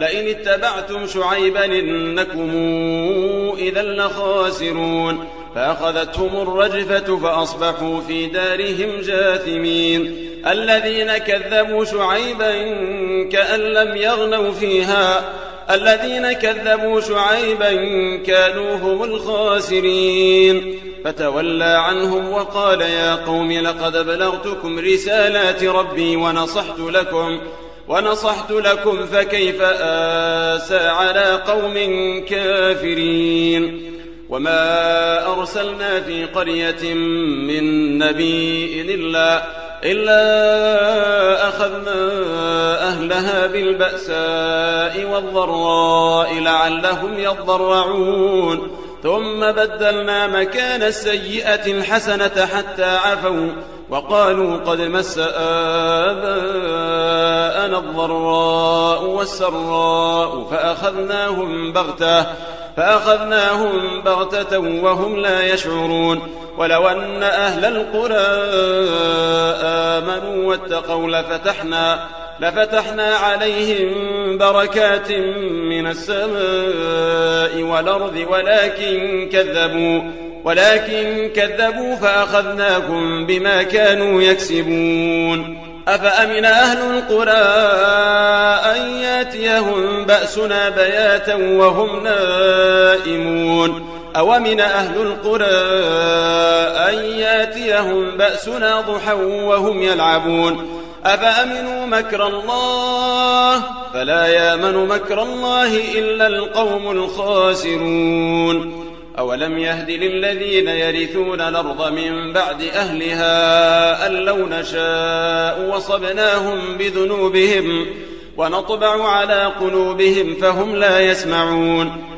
لئن اتبعتم شعيبا إنكم إذا لخاسرون. فأخذتهم الرجفة فأصبحوا في دارهم جاثمين. الذين كذبوا شعيبا كأن لم يغنوا فيها. الذين كذبوا شعيبا كانوا هم الخاسرين. فتولى عنهم وقال يا قوم لقد بلغتكم رسالات ربي ونصحت لكم. ونصحت لكم فكيف آسى على قوم كافرين. وما أرسلنا في قرية من نبي إلا إلا أخذنا أهلها بالبأساء والضراء لعلهم يضرعون. ثم بدلنا مكان السيئة الحسنة حتى عفوا وقالوا قد مس آباءنا والسراء فأخذناهم بغتة فأخذناهم بغتة وهم لا يشعرون. ولو أن أهل القرى آمنوا واتقوا لفتحنا لفتحنا عليهم بركات من السماء والأرض ولكن كذبوا ولكن كذبوا فأخذناهم بما كانوا يكسبون. أفأمن أهل القرى أن ياتيهم بأسنا بياتا وهم نائمون؟ أومن أهل القرى أن ياتيهم بأسنا ضحى وهم يلعبون؟ أفأمنوا مكر الله؟ فلا يامن مكر الله إلا القوم الخاسرون. أولم يهد للذين يرثون الأرض من بعد أهلها أن لو نشاء وصبناهم بذنوبهم ونطبع على قلوبهم فهم لا يسمعون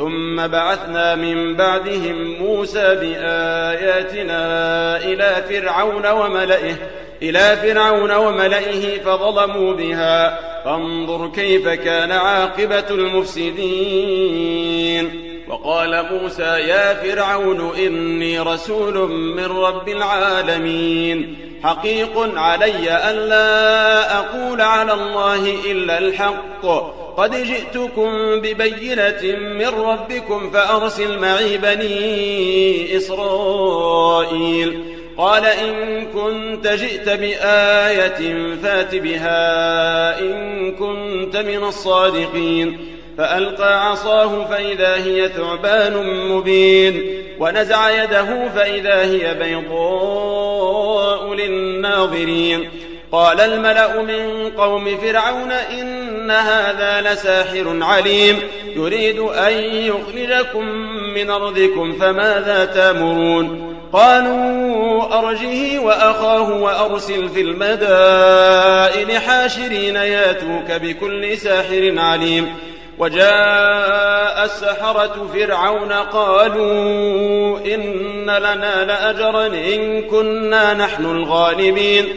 ثم بعثنا من بعدهم موسى بآياتنا إلى فرعون وملئه إلى فرعون وملئه فظلموا بها. فانظر كيف كان عاقبة المفسدين. وقال موسى يا فرعون إني رسول من رب العالمين. حقيق علي ألا أقول على الله إلا الحق. قد جئتكم ببينة من ربكم فأرسل معي بني إسرائيل. قال إن كنت جئت بآية فات بها إن كنت من الصادقين. فألقى عصاه فإذا هي ثعبان مبين. ونزع يده فإذا هي بيضاء للناظرين. قال الملأ من قوم فرعون إن هذا لساحر عليم. يريد أن يخرجكم من أرضكم فماذا تأمرون؟ قالوا أرجه وأخاه وأرسل في المدائن حاشرين ياتوك بكل ساحر عليم. وجاء السحرة فرعون قالوا إن لنا لأجرا إن كنا نحن الغالبين.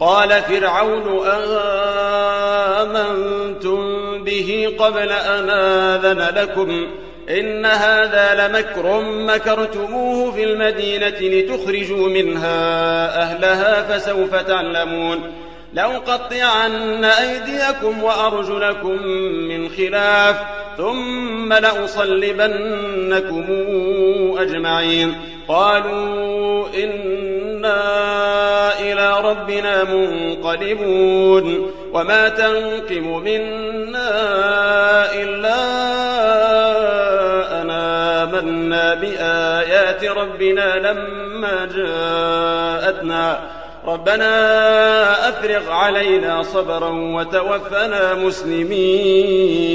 قال فرعون آمنتم به قبل أن آذن لكم إن هذا لمكر مكرتموه في المدينة لتخرجوا منها أهلها فسوف تعلمون لأقطعن أيديكم وأرجلكم من خلاف ثم لأصلبنكم أجمعين قالوا إنا إلى ربنا منقلبون وما تنقم منا إلا أنا آمنا بآيات ربنا لما جاءتنا ربنا أفرغ علينا صبرا وتوفنا مسلمين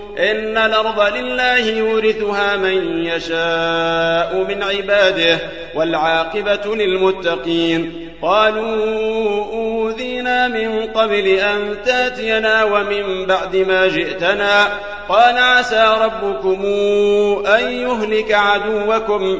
إن الأرض لله يورثها من يشاء من عباده والعاقبة للمتقين. قالوا أوذينا من قبل أن تأتينا ومن بعد ما جئتنا. قال عسى ربكم أن يهلك عدوكم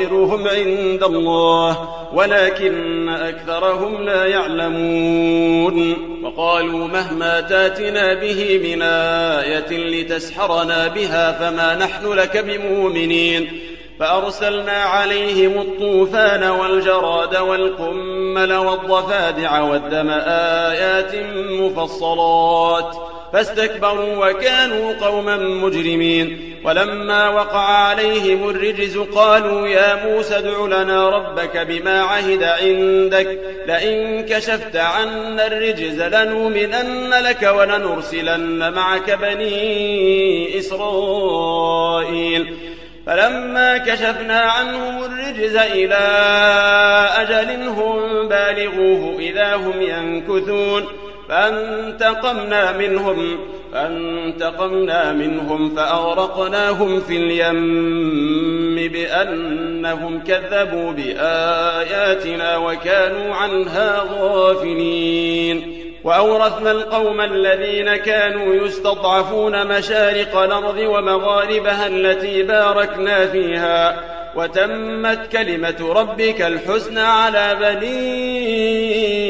طائرهم عند الله ولكن أكثرهم لا يعلمون. وقالوا مهما تاتنا به من آية لتسحرنا بها فما نحن لك بمؤمنين. فأرسلنا عليهم الطوفان والجراد والقمل والضفادع والدم آيات مفصلات. فاستكبروا وكانوا قوما مجرمين. ولما وقع عليهم الرجز قالوا يا موسى ادع لنا ربك بما عهد عندك. لئن كشفت عنا الرجز لنؤمنن لك ولنرسلن معك بني إسرائيل. فلما كشفنا عنهم الرجز إلى أجل هم بالغوه إذا هم ينكثون. فانتقمنا منهم فانتقمنا منهم فأغرقناهم في اليم بأنهم كذبوا بآياتنا وكانوا عنها غافلين. وأورثنا القوم الذين كانوا يستضعفون مشارق الأرض ومغاربها التي باركنا فيها وتمت كلمة ربك الحسنى على بني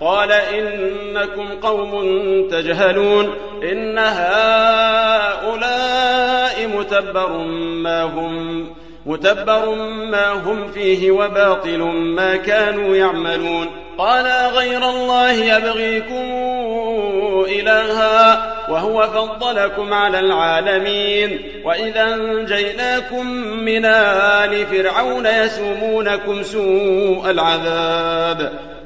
قال إنكم قوم تجهلون إن هؤلاء متبر ما هم متبر ما هم فيه وباطل ما كانوا يعملون قال غير الله يبغيكم إلها وهو فضلكم على العالمين وإذا أنجيناكم من آل فرعون يسومونكم سوء العذاب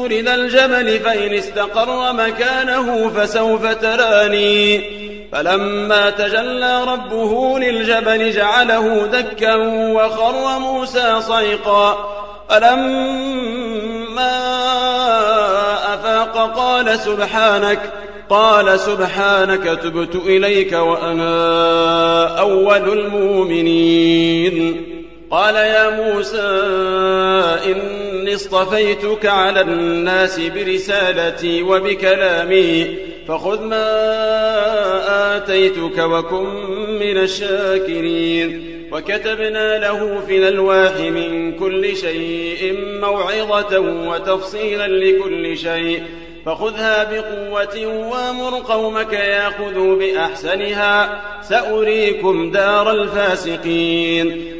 انظر إلى الجبل فإن استقر مكانه فسوف تراني. فلما تجلى ربه للجبل جعله دكا وخر موسى صيقا. فلما أفاق قال سبحانك قال سبحانك تبت إليك وأنا أول المؤمنين. قال يا موسى إني اصطفيتك على الناس برسالتي وبكلامي فخذ ما آتيتك وكن من الشاكرين. وكتبنا له في الألواح من كل شيء موعظة وتفصيلا لكل شيء. فخذها بقوة وأمر قومك يأخذوا بأحسنها سأريكم دار الفاسقين.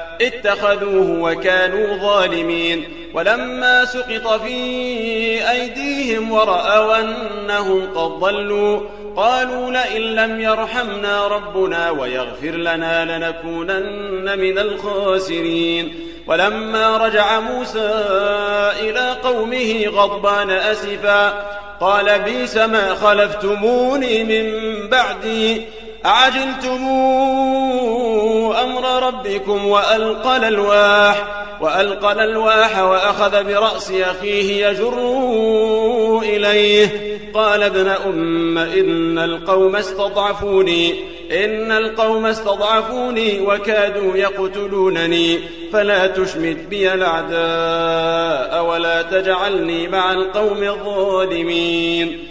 اتخذوه وكانوا ظالمين. ولما سقط في أيديهم ورأوا أنهم قد ضلوا قالوا لئن لم يرحمنا ربنا ويغفر لنا لنكونن من الخاسرين. ولما رجع موسى إلى قومه غضبان أسفا قال بيس ما خلفتموني من بعدي. أعجلتم أمر ربكم وألقى الألواح وألقى الألواح وأخذ برأس أخيه يجره إليه. قال ابن أم إن القوم استضعفوني إن القوم استضعفوني وكادوا يقتلونني فلا تشمت بي الأعداء ولا تجعلني مع القوم الظالمين.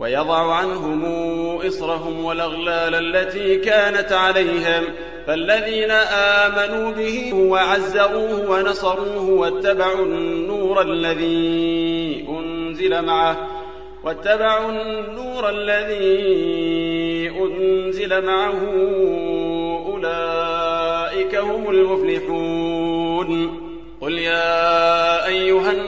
ويضع عنهم إصرهم والأغلال التي كانت عليهم. فالذين آمنوا به وعزروه ونصروه واتبعوا النور الذي أنزل معه. واتبعوا النور الذي أنزل معه. أولئك هم المفلحون. قل يا أيها الناس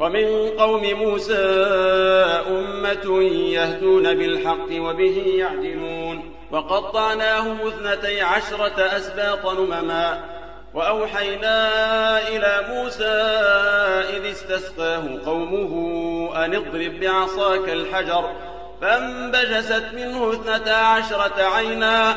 ومن قوم موسى أمة يهدون بالحق وبه يعدلون. وقطعناهم اثنتي عشرة أسباط نمما. وأوحينا إلى موسى إذ استسقاه قومه أن اضرب بعصاك الحجر. فانبجست منه اثنتا عشرة عينا.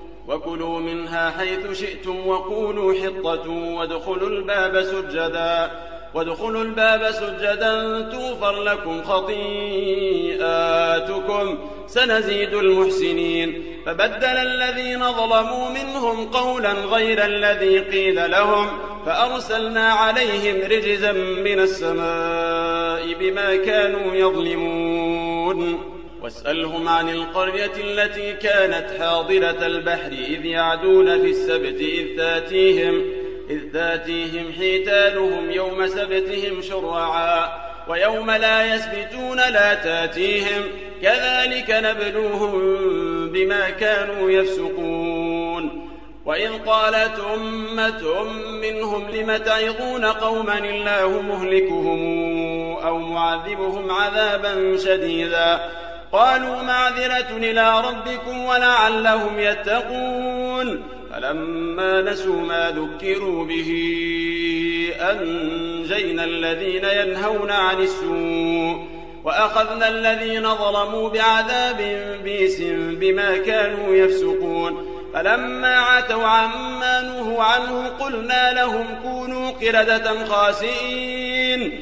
وكلوا منها حيث شئتم وقولوا حطة وادخلوا الباب سجدا وادخلوا الباب سجدا توفر لكم خطيئاتكم سنزيد المحسنين. فبدل الذين ظلموا منهم قولا غير الذي قيل لهم فأرسلنا عليهم رجزا من السماء بما كانوا يظلمون. واسألهم عن القرية التي كانت حاضرة البحر إذ يعدون في السبت إذ تاتيهم, إذ تاتيهم حيتانهم يوم سبتهم شرعا ويوم لا يسبتون لا تاتيهم كذلك نبلوهم بما كانوا يفسقون. وإذ قالت أمة منهم لم تعظون قوما الله مهلكهم أو معذبهم عذابا شديدا؟ قالوا معذرة إلى ربكم ولعلهم يتقون. فلما نسوا ما ذكروا به أنجينا الذين ينهون عن السوء وأخذنا الذين ظلموا بعذاب بيس بما كانوا يفسقون. فلما عتوا عما نهوا عنه قلنا لهم كونوا قردة خاسئين.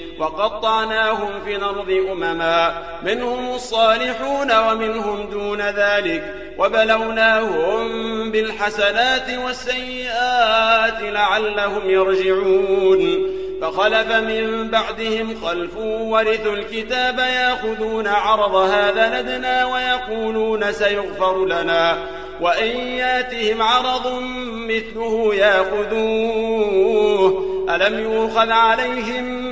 وقطعناهم في الأرض أمما منهم الصالحون ومنهم دون ذلك وبلوناهم بالحسنات والسيئات لعلهم يرجعون. فخلف من بعدهم خلف ورثوا الكتاب يأخذون عرض هذا لدنا ويقولون سيغفر لنا وإن يأتهم عرض مثله يأخذوه. ألم يوخذ عليهم